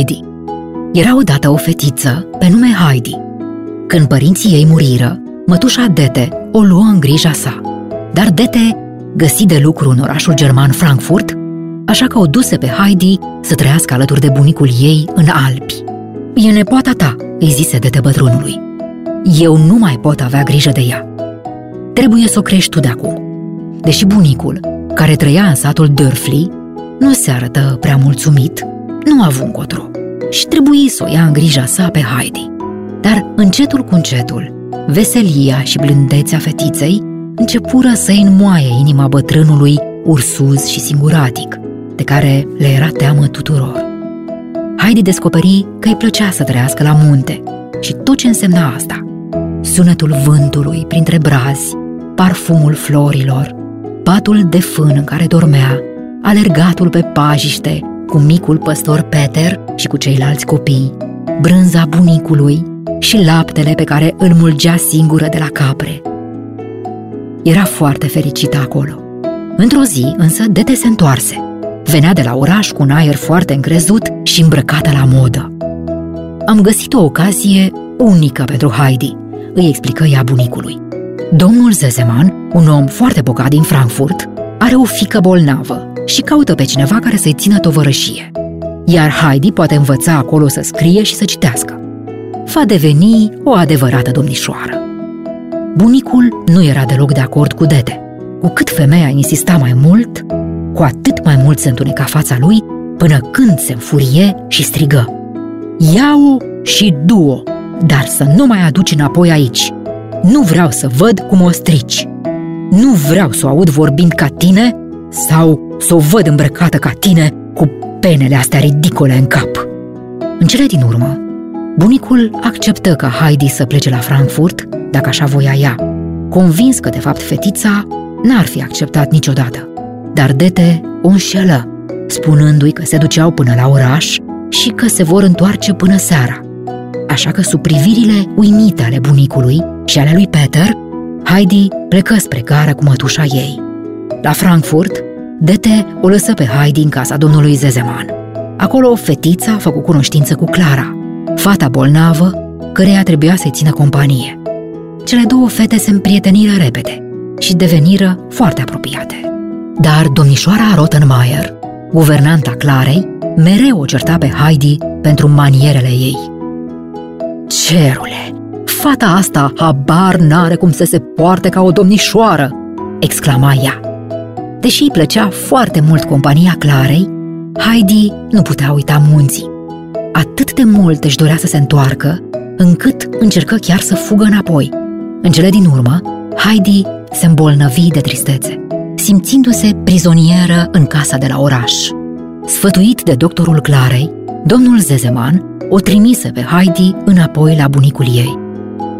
Heidi. Era odată o fetiță pe nume Heidi. Când părinții ei muriră, mătușa Dete o luă în grija sa. Dar Dete găsi de lucru în orașul german Frankfurt, așa că o duse pe Heidi să trăiască alături de bunicul ei în Alpi. E nepoata ta, îi zise Dete bătrânului. Eu nu mai pot avea grijă de ea. Trebuie să o crești tu de acum. Deși bunicul, care trăia în satul Dörfli, nu se arătă prea mulțumit, nu a avut încotro și trebuie să o ia în grija sa pe Heidi. Dar încetul cu încetul, veselia și blândețea fetiței începură să-i înmoaie inima bătrânului ursuz și singuratic, de care le era teamă tuturor. Heidi descoperi că îi plăcea să trăiască la munte și tot ce însemna asta. Sunetul vântului printre brazi, parfumul florilor, patul de fân în care dormea, alergatul pe pajiște cu micul păstor Peter și cu ceilalți copii, brânza bunicului și laptele pe care îl mulgea singură de la capre. Era foarte fericită acolo. Într-o zi, însă, Dete se întoarse. Venea de la oraș cu un aer foarte încrezut și îmbrăcată la modă. Am găsit o ocazie unică pentru Heidi, îi explică ea bunicului. Domnul Zezeman, un om foarte bogat din Frankfurt, are o fică bolnavă și caută pe cineva care să-i țină tovărășie. Iar Heidi poate învăța acolo să scrie și să citească. Va deveni o adevărată domnișoară. Bunicul nu era deloc de acord cu Dete. Cu cât femeia insista mai mult, cu atât mai mult se întuneca fața lui, până când se înfurie și strigă. Ia-o și du-o, dar să nu mai aduci înapoi aici. Nu vreau să văd cum o strici. Nu vreau să o aud vorbind ca tine sau să o văd îmbrăcată ca tine cu penele astea ridicole în cap. În cele din urmă, bunicul acceptă ca Heidi să plece la Frankfurt, dacă așa voia ea, convins că, de fapt, fetița n-ar fi acceptat niciodată. Dar Dete o înșelă, spunându-i că se duceau până la oraș și că se vor întoarce până seara. Așa că, sub privirile uimite ale bunicului și ale lui Peter, Heidi plecă spre gara cu mătușa ei. La Frankfurt, Dete o lăsă pe Heidi în casa domnului Zezeman. Acolo fetița a făcut cunoștință cu Clara, fata bolnavă, căreia trebuia să-i țină companie. Cele două fete se împrieteniră repede și deveniră foarte apropiate. Dar domnișoara Rottenmeier, guvernanta Clarei, mereu o certa pe Heidi pentru manierele ei. Cerule, fata asta habar n-are cum să se poarte ca o domnișoară, exclama ea. Deși îi plăcea foarte mult compania Clarei, Heidi nu putea uita munții. Atât de mult își dorea să se întoarcă, încât încercă chiar să fugă înapoi. În cele din urmă, Heidi se îmbolnăvi de tristețe, simțindu-se prizonieră în casa de la oraș. Sfătuit de doctorul Clarei, domnul Zezeman o trimise pe Heidi înapoi la bunicul ei.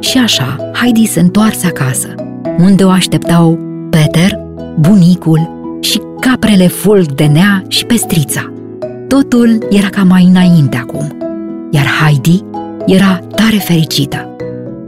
Și așa, Heidi se întoarse acasă, unde o așteptau Peter, bunicul și caprele fulg de nea și pestrița. Totul era ca mai înainte acum, iar Heidi era tare fericită.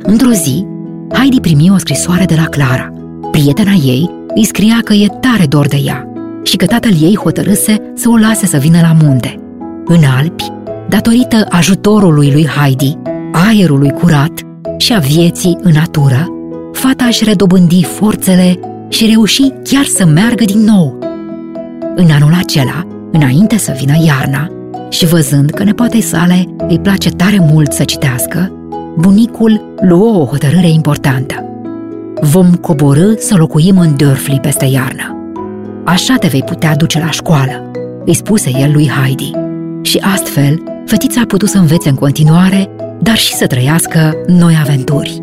Într-o zi, Heidi primi o scrisoare de la Clara. Prietena ei îi scria că e tare dor de ea și că tatăl ei hotărâse să o lase să vină la munte. În Alpi, datorită ajutorului lui Heidi, aerului curat și a vieții în natură, fata își redobândi forțele și reuși chiar să meargă din nou. În anul acela, înainte să vină iarna, și văzând că nepoatei sale îi place tare mult să citească, bunicul luă o hotărâre importantă. Vom coborâ să locuim în Dörfli peste iarnă. Așa te vei putea duce la școală, îi spuse el lui Heidi. Și astfel, fetița a putut să învețe în continuare, dar și să trăiască noi aventuri.